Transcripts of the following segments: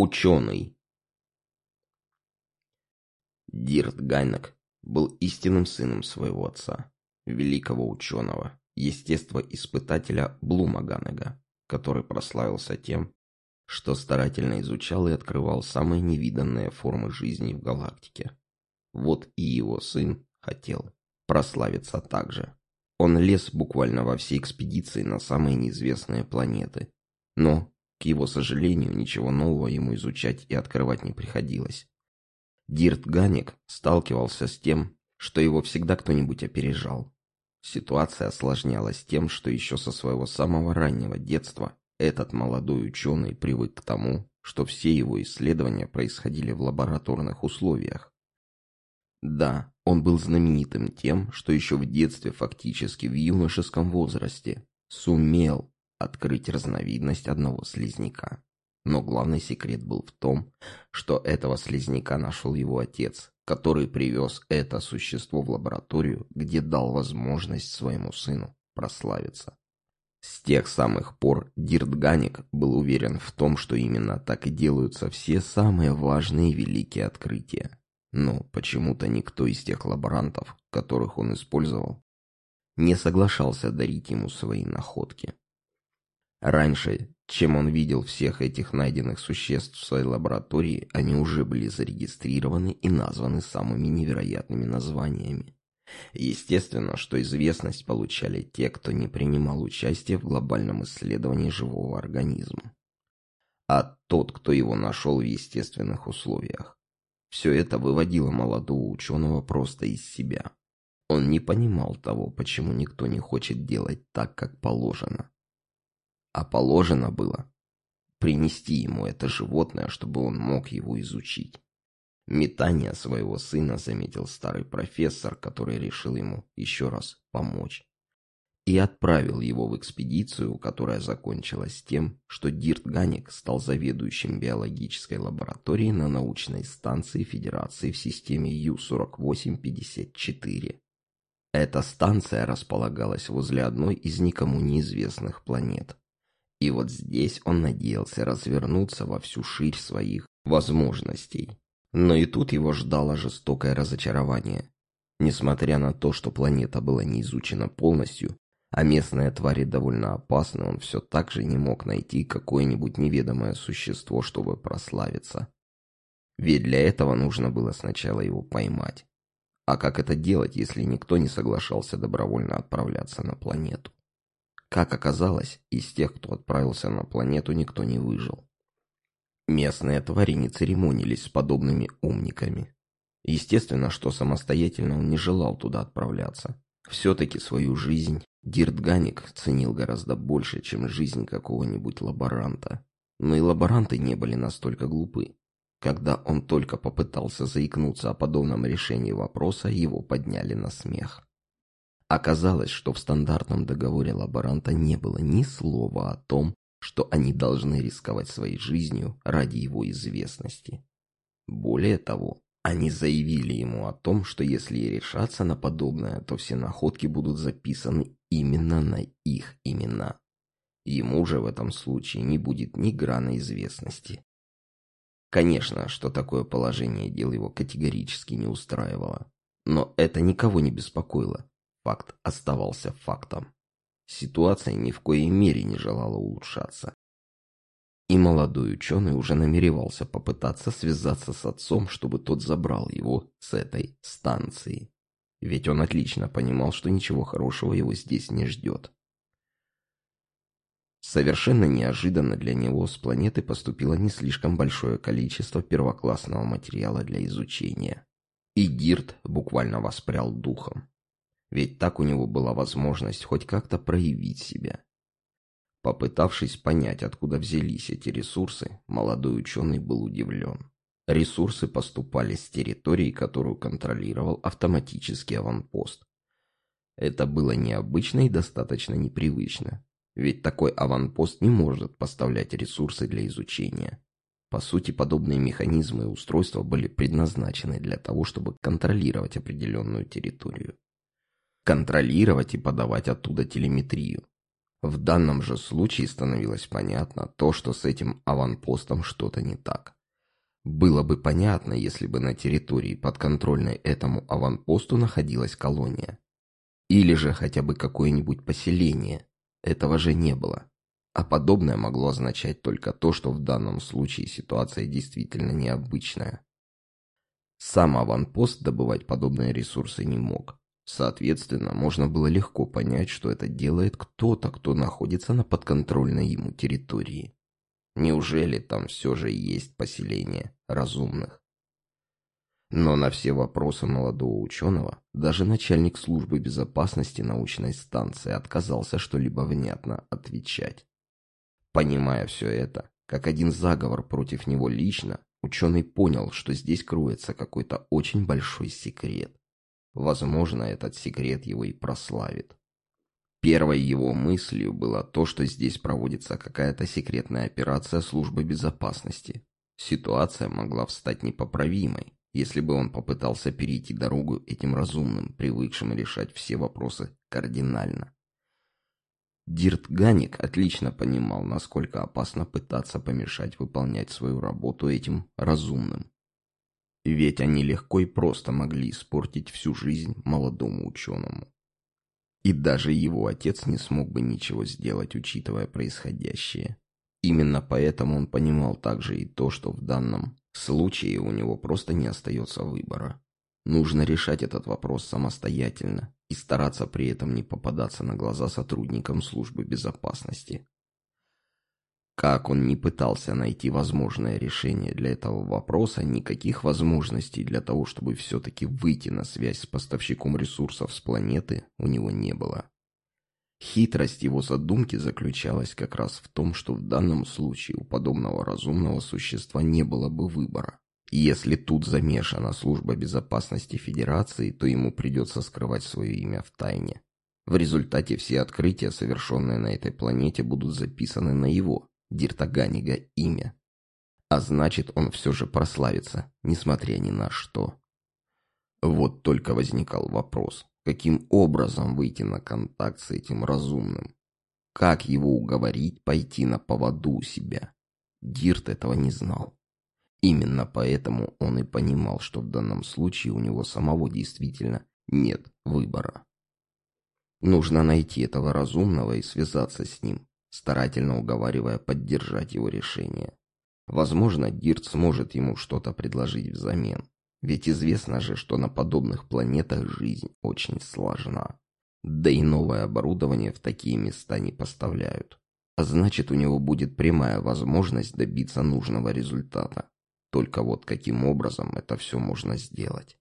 Ученый. Дирт Гайнак был истинным сыном своего отца, великого ученого, естествоиспытателя Блума Ганнега, который прославился тем, что старательно изучал и открывал самые невиданные формы жизни в галактике. Вот и его сын хотел прославиться также. Он лез буквально во все экспедиции на самые неизвестные планеты, но к его сожалению, ничего нового ему изучать и открывать не приходилось. Дирт Ганик сталкивался с тем, что его всегда кто-нибудь опережал. Ситуация осложнялась тем, что еще со своего самого раннего детства этот молодой ученый привык к тому, что все его исследования происходили в лабораторных условиях. Да, он был знаменитым тем, что еще в детстве, фактически в юношеском возрасте, сумел открыть разновидность одного слизняка. Но главный секрет был в том, что этого слизняка нашел его отец, который привез это существо в лабораторию, где дал возможность своему сыну прославиться. С тех самых пор Диртганик был уверен в том, что именно так и делаются все самые важные великие открытия. Но почему-то никто из тех лаборантов, которых он использовал, не соглашался дарить ему свои находки. Раньше, чем он видел всех этих найденных существ в своей лаборатории, они уже были зарегистрированы и названы самыми невероятными названиями. Естественно, что известность получали те, кто не принимал участие в глобальном исследовании живого организма. А тот, кто его нашел в естественных условиях. Все это выводило молодого ученого просто из себя. Он не понимал того, почему никто не хочет делать так, как положено а положено было принести ему это животное, чтобы он мог его изучить. Метание своего сына заметил старый профессор, который решил ему еще раз помочь. И отправил его в экспедицию, которая закончилась тем, что Дирт Ганик стал заведующим биологической лабораторией на научной станции Федерации в системе Ю-4854. Эта станция располагалась возле одной из никому неизвестных планет. И вот здесь он надеялся развернуться во всю ширь своих возможностей. Но и тут его ждало жестокое разочарование. Несмотря на то, что планета была не изучена полностью, а местные твари довольно опасны, он все так же не мог найти какое-нибудь неведомое существо, чтобы прославиться. Ведь для этого нужно было сначала его поймать. А как это делать, если никто не соглашался добровольно отправляться на планету? Как оказалось, из тех, кто отправился на планету, никто не выжил. Местные твари не церемонились с подобными умниками. Естественно, что самостоятельно он не желал туда отправляться. Все-таки свою жизнь Диртганик ценил гораздо больше, чем жизнь какого-нибудь лаборанта. Но и лаборанты не были настолько глупы. Когда он только попытался заикнуться о подобном решении вопроса, его подняли на смех. Оказалось, что в стандартном договоре лаборанта не было ни слова о том, что они должны рисковать своей жизнью ради его известности. Более того, они заявили ему о том, что если решаться на подобное, то все находки будут записаны именно на их имена. Ему же в этом случае не будет ни грана известности. Конечно, что такое положение дел его категорически не устраивало. Но это никого не беспокоило. Факт оставался фактом. Ситуация ни в коей мере не желала улучшаться. И молодой ученый уже намеревался попытаться связаться с отцом, чтобы тот забрал его с этой станции. Ведь он отлично понимал, что ничего хорошего его здесь не ждет. Совершенно неожиданно для него с планеты поступило не слишком большое количество первоклассного материала для изучения. И Гирт буквально воспрял духом. Ведь так у него была возможность хоть как-то проявить себя. Попытавшись понять, откуда взялись эти ресурсы, молодой ученый был удивлен. Ресурсы поступали с территории, которую контролировал автоматический аванпост. Это было необычно и достаточно непривычно, ведь такой аванпост не может поставлять ресурсы для изучения. По сути, подобные механизмы и устройства были предназначены для того, чтобы контролировать определенную территорию контролировать и подавать оттуда телеметрию. В данном же случае становилось понятно то, что с этим аванпостом что-то не так. Было бы понятно, если бы на территории, подконтрольной этому аванпосту, находилась колония. Или же хотя бы какое-нибудь поселение. Этого же не было. А подобное могло означать только то, что в данном случае ситуация действительно необычная. Сам аванпост добывать подобные ресурсы не мог. Соответственно, можно было легко понять, что это делает кто-то, кто находится на подконтрольной ему территории. Неужели там все же есть поселение разумных? Но на все вопросы молодого ученого даже начальник службы безопасности научной станции отказался что-либо внятно отвечать. Понимая все это, как один заговор против него лично, ученый понял, что здесь кроется какой-то очень большой секрет. Возможно, этот секрет его и прославит. Первой его мыслью было то, что здесь проводится какая-то секретная операция службы безопасности. Ситуация могла встать непоправимой, если бы он попытался перейти дорогу этим разумным, привыкшим решать все вопросы кардинально. Дирт Ганик отлично понимал, насколько опасно пытаться помешать выполнять свою работу этим разумным. Ведь они легко и просто могли испортить всю жизнь молодому ученому. И даже его отец не смог бы ничего сделать, учитывая происходящее. Именно поэтому он понимал также и то, что в данном случае у него просто не остается выбора. Нужно решать этот вопрос самостоятельно и стараться при этом не попадаться на глаза сотрудникам службы безопасности. Как он не пытался найти возможное решение для этого вопроса, никаких возможностей для того, чтобы все-таки выйти на связь с поставщиком ресурсов с планеты, у него не было. Хитрость его задумки заключалась как раз в том, что в данном случае у подобного разумного существа не было бы выбора. Если тут замешана служба безопасности Федерации, то ему придется скрывать свое имя в тайне. В результате все открытия, совершенные на этой планете, будут записаны на его, Диртаганига имя. А значит, он все же прославится, несмотря ни на что. Вот только возникал вопрос, каким образом выйти на контакт с этим разумным? Как его уговорить пойти на поводу у себя? Дирт этого не знал. Именно поэтому он и понимал, что в данном случае у него самого действительно нет выбора. Нужно найти этого разумного и связаться с ним, старательно уговаривая поддержать его решение. Возможно, Дирт сможет ему что-то предложить взамен. Ведь известно же, что на подобных планетах жизнь очень сложна. Да и новое оборудование в такие места не поставляют. А значит, у него будет прямая возможность добиться нужного результата. Только вот каким образом это все можно сделать?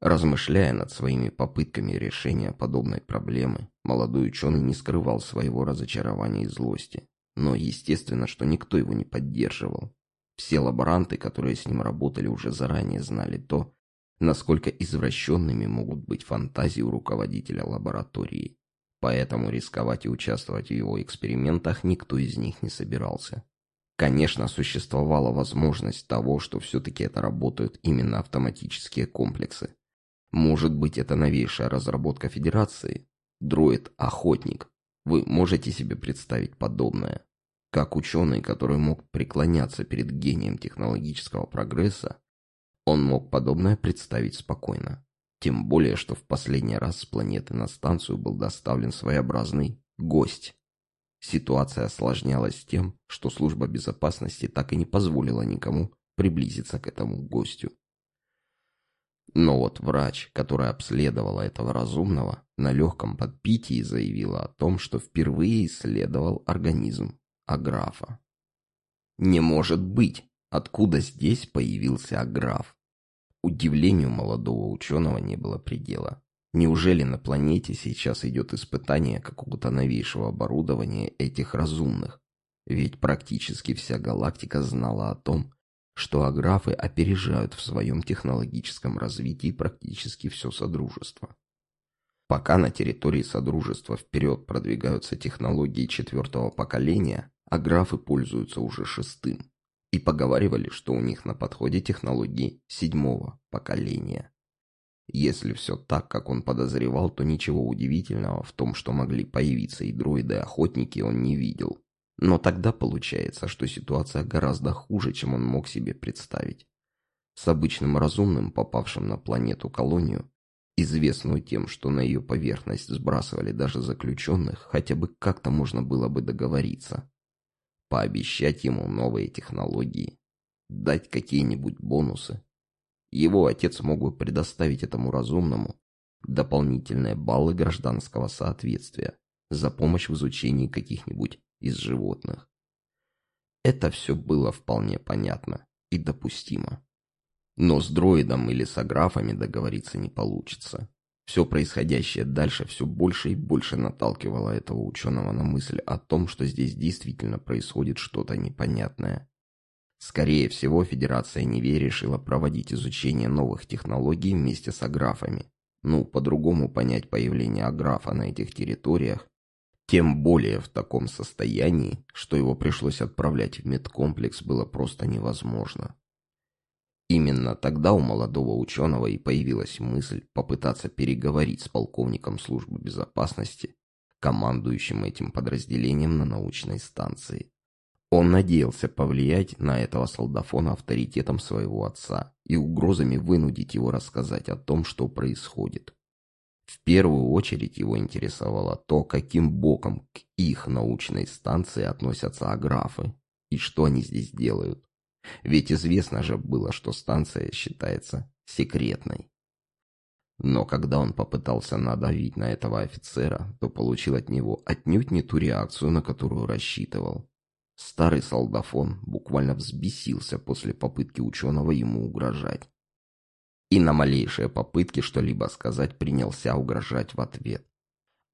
Размышляя над своими попытками решения подобной проблемы, молодой ученый не скрывал своего разочарования и злости. Но естественно, что никто его не поддерживал. Все лаборанты, которые с ним работали, уже заранее знали то, насколько извращенными могут быть фантазии у руководителя лаборатории. Поэтому рисковать и участвовать в его экспериментах никто из них не собирался. Конечно, существовала возможность того, что все-таки это работают именно автоматические комплексы. Может быть, это новейшая разработка Федерации? Дроид-охотник. Вы можете себе представить подобное? Как ученый, который мог преклоняться перед гением технологического прогресса, он мог подобное представить спокойно. Тем более, что в последний раз с планеты на станцию был доставлен своеобразный гость. Ситуация осложнялась тем, что служба безопасности так и не позволила никому приблизиться к этому гостю. Но вот врач, которая обследовала этого разумного, на легком подпитии заявила о том, что впервые исследовал организм Аграфа. «Не может быть! Откуда здесь появился Аграф?» Удивлению молодого ученого не было предела. Неужели на планете сейчас идет испытание какого-то новейшего оборудования этих разумных? Ведь практически вся галактика знала о том, что аграфы опережают в своем технологическом развитии практически все Содружество. Пока на территории Содружества вперед продвигаются технологии четвертого поколения, аграфы пользуются уже шестым. И поговаривали, что у них на подходе технологии седьмого поколения. Если все так, как он подозревал, то ничего удивительного в том, что могли появиться и дроиды-охотники, он не видел. Но тогда получается, что ситуация гораздо хуже, чем он мог себе представить. С обычным разумным, попавшим на планету-колонию, известную тем, что на ее поверхность сбрасывали даже заключенных, хотя бы как-то можно было бы договориться. Пообещать ему новые технологии, дать какие-нибудь бонусы. Его отец мог бы предоставить этому разумному дополнительные баллы гражданского соответствия за помощь в изучении каких-нибудь из животных. Это все было вполне понятно и допустимо. Но с дроидом или с аграфами договориться не получится. Все происходящее дальше все больше и больше наталкивало этого ученого на мысль о том, что здесь действительно происходит что-то непонятное. Скорее всего, Федерация Неве решила проводить изучение новых технологий вместе с аграфами. Ну, по-другому понять появление аграфа на этих территориях тем более в таком состоянии, что его пришлось отправлять в медкомплекс, было просто невозможно. Именно тогда у молодого ученого и появилась мысль попытаться переговорить с полковником службы безопасности, командующим этим подразделением на научной станции. Он надеялся повлиять на этого солдафона авторитетом своего отца и угрозами вынудить его рассказать о том, что происходит. В первую очередь его интересовало то, каким боком к их научной станции относятся аграфы и что они здесь делают. Ведь известно же было, что станция считается секретной. Но когда он попытался надавить на этого офицера, то получил от него отнюдь не ту реакцию, на которую рассчитывал. Старый солдафон буквально взбесился после попытки ученого ему угрожать и на малейшие попытки что-либо сказать принялся угрожать в ответ.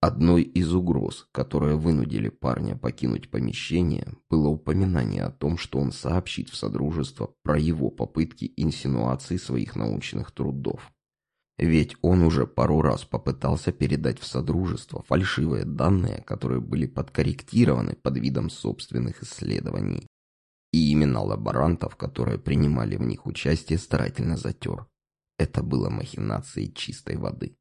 Одной из угроз, которые вынудили парня покинуть помещение, было упоминание о том, что он сообщит в Содружество про его попытки инсинуации своих научных трудов. Ведь он уже пару раз попытался передать в Содружество фальшивые данные, которые были подкорректированы под видом собственных исследований. И имена лаборантов, которые принимали в них участие, старательно затер. Это было махинацией чистой воды.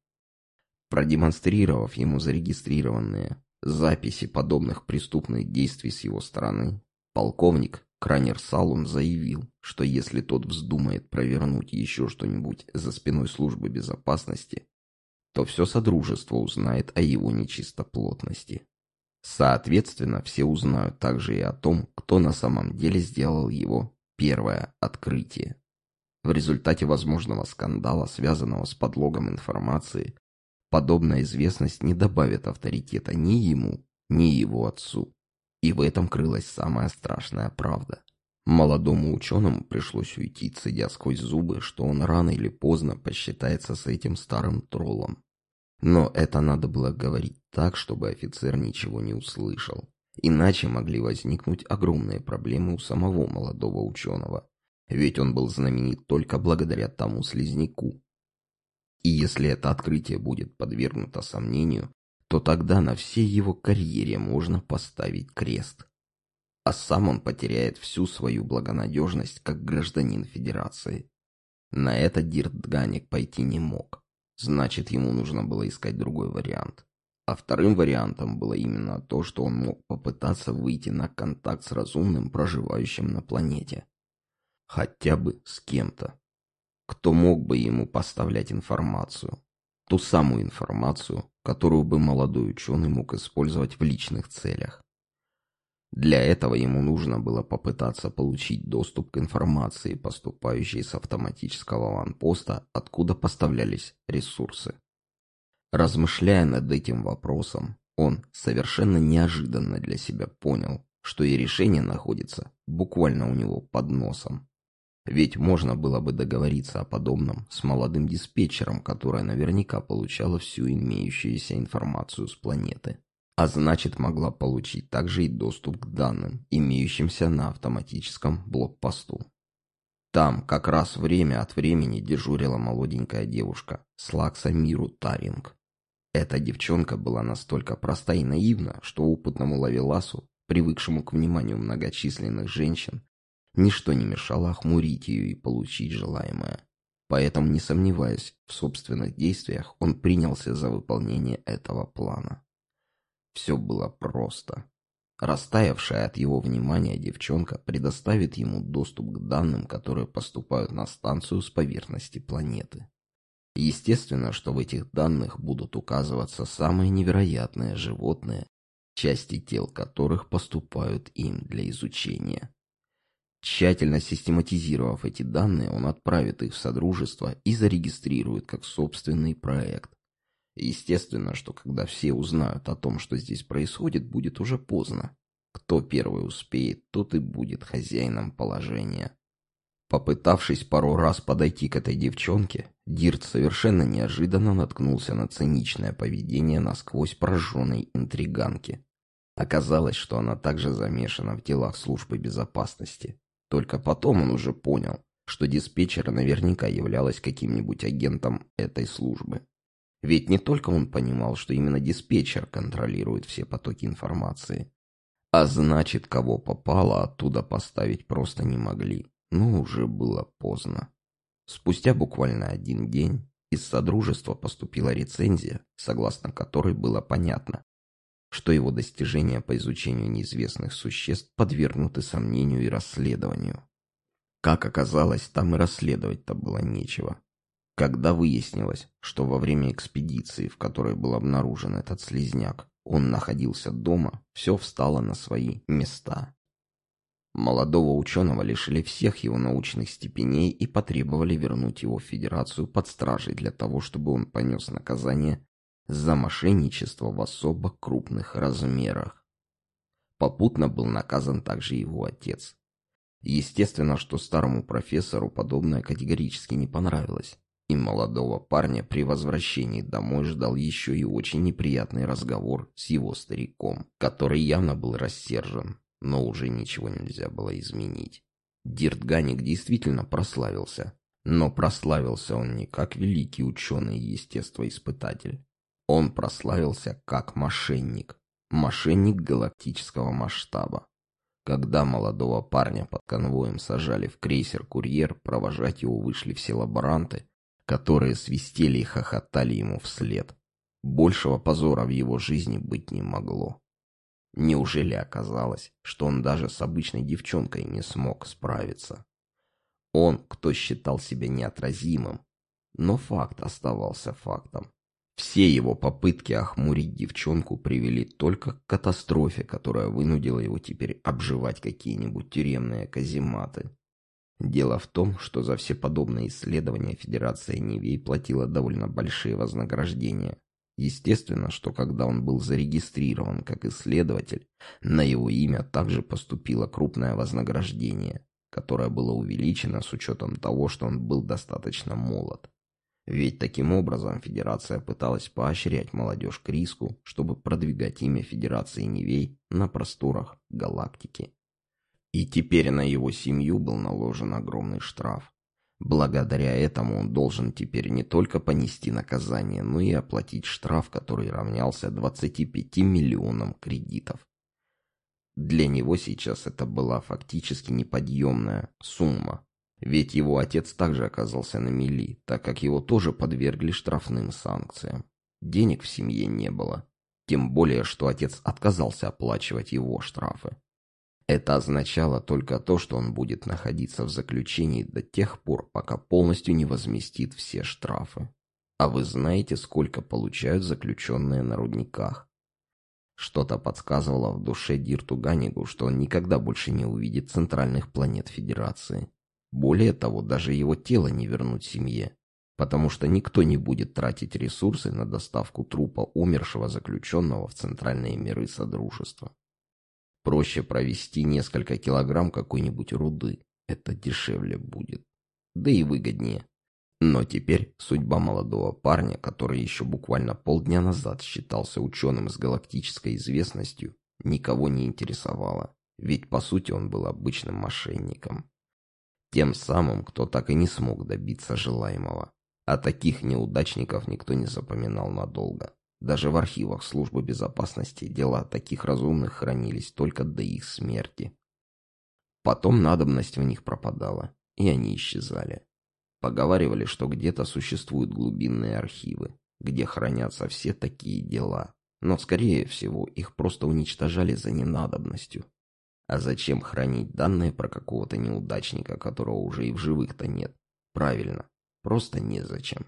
Продемонстрировав ему зарегистрированные записи подобных преступных действий с его стороны, полковник Кранер Салун заявил, что если тот вздумает провернуть еще что-нибудь за спиной службы безопасности, то все Содружество узнает о его нечистоплотности. Соответственно, все узнают также и о том, кто на самом деле сделал его первое открытие. В результате возможного скандала, связанного с подлогом информации, подобная известность не добавит авторитета ни ему, ни его отцу. И в этом крылась самая страшная правда. Молодому ученому пришлось уйти, цедя сквозь зубы, что он рано или поздно посчитается с этим старым троллом. Но это надо было говорить так, чтобы офицер ничего не услышал. Иначе могли возникнуть огромные проблемы у самого молодого ученого, ведь он был знаменит только благодаря тому слизняку. И если это открытие будет подвергнуто сомнению, то тогда на всей его карьере можно поставить крест. А сам он потеряет всю свою благонадежность как гражданин Федерации. На это Дирт Дганик пойти не мог. Значит, ему нужно было искать другой вариант. А вторым вариантом было именно то, что он мог попытаться выйти на контакт с разумным, проживающим на планете. Хотя бы с кем-то. Кто мог бы ему поставлять информацию. Ту самую информацию, которую бы молодой ученый мог использовать в личных целях. Для этого ему нужно было попытаться получить доступ к информации, поступающей с автоматического ванпоста, откуда поставлялись ресурсы. Размышляя над этим вопросом, он совершенно неожиданно для себя понял, что и решение находится буквально у него под носом. Ведь можно было бы договориться о подобном с молодым диспетчером, которая наверняка получала всю имеющуюся информацию с планеты. А значит, могла получить также и доступ к данным, имеющимся на автоматическом блокпосту. Там как раз время от времени дежурила молоденькая девушка Слакса Миру Таринг. Эта девчонка была настолько проста и наивна, что опытному лавеласу, привыкшему к вниманию многочисленных женщин, Ничто не мешало охмурить ее и получить желаемое. Поэтому, не сомневаясь в собственных действиях, он принялся за выполнение этого плана. Все было просто. Растаявшая от его внимания девчонка предоставит ему доступ к данным, которые поступают на станцию с поверхности планеты. Естественно, что в этих данных будут указываться самые невероятные животные, части тел которых поступают им для изучения. Тщательно систематизировав эти данные, он отправит их в Содружество и зарегистрирует как собственный проект. Естественно, что когда все узнают о том, что здесь происходит, будет уже поздно. Кто первый успеет, тот и будет хозяином положения. Попытавшись пару раз подойти к этой девчонке, Дирт совершенно неожиданно наткнулся на циничное поведение насквозь прожженной интриганки. Оказалось, что она также замешана в делах службы безопасности. Только потом он уже понял, что диспетчер наверняка являлась каким-нибудь агентом этой службы. Ведь не только он понимал, что именно диспетчер контролирует все потоки информации. А значит, кого попало, оттуда поставить просто не могли. Но уже было поздно. Спустя буквально один день из Содружества поступила рецензия, согласно которой было понятно, что его достижения по изучению неизвестных существ подвергнуты сомнению и расследованию. Как оказалось, там и расследовать-то было нечего. Когда выяснилось, что во время экспедиции, в которой был обнаружен этот слизняк, он находился дома, все встало на свои места. Молодого ученого лишили всех его научных степеней и потребовали вернуть его в Федерацию под стражей для того, чтобы он понес наказание за мошенничество в особо крупных размерах. Попутно был наказан также его отец. Естественно, что старому профессору подобное категорически не понравилось и молодого парня при возвращении домой ждал еще и очень неприятный разговор с его стариком, который явно был рассержен, но уже ничего нельзя было изменить. Диртганик действительно прославился, но прославился он не как великий ученый и естествоиспытатель. Он прославился как мошенник, мошенник галактического масштаба. Когда молодого парня под конвоем сажали в крейсер-курьер, провожать его вышли все лаборанты, которые свистели и хохотали ему вслед. Большего позора в его жизни быть не могло. Неужели оказалось, что он даже с обычной девчонкой не смог справиться? Он, кто считал себя неотразимым, но факт оставался фактом. Все его попытки охмурить девчонку привели только к катастрофе, которая вынудила его теперь обживать какие-нибудь тюремные казематы. Дело в том, что за все подобные исследования Федерация Нивей платила довольно большие вознаграждения. Естественно, что когда он был зарегистрирован как исследователь, на его имя также поступило крупное вознаграждение, которое было увеличено с учетом того, что он был достаточно молод. Ведь таким образом Федерация пыталась поощрять молодежь к риску, чтобы продвигать имя Федерации Нивей на просторах галактики. И теперь на его семью был наложен огромный штраф. Благодаря этому он должен теперь не только понести наказание, но и оплатить штраф, который равнялся 25 миллионам кредитов. Для него сейчас это была фактически неподъемная сумма, ведь его отец также оказался на мели, так как его тоже подвергли штрафным санкциям. Денег в семье не было, тем более, что отец отказался оплачивать его штрафы. Это означало только то, что он будет находиться в заключении до тех пор, пока полностью не возместит все штрафы. А вы знаете, сколько получают заключенные на рудниках? Что-то подсказывало в душе Дирту Ганигу, что он никогда больше не увидит центральных планет Федерации. Более того, даже его тело не вернуть семье, потому что никто не будет тратить ресурсы на доставку трупа умершего заключенного в центральные миры Содружества. Проще провести несколько килограмм какой-нибудь руды. Это дешевле будет. Да и выгоднее. Но теперь судьба молодого парня, который еще буквально полдня назад считался ученым с галактической известностью, никого не интересовала. Ведь по сути он был обычным мошенником. Тем самым, кто так и не смог добиться желаемого. А таких неудачников никто не запоминал надолго. Даже в архивах службы безопасности дела таких разумных хранились только до их смерти. Потом надобность в них пропадала, и они исчезали. Поговаривали, что где-то существуют глубинные архивы, где хранятся все такие дела. Но, скорее всего, их просто уничтожали за ненадобностью. А зачем хранить данные про какого-то неудачника, которого уже и в живых-то нет? Правильно, просто незачем.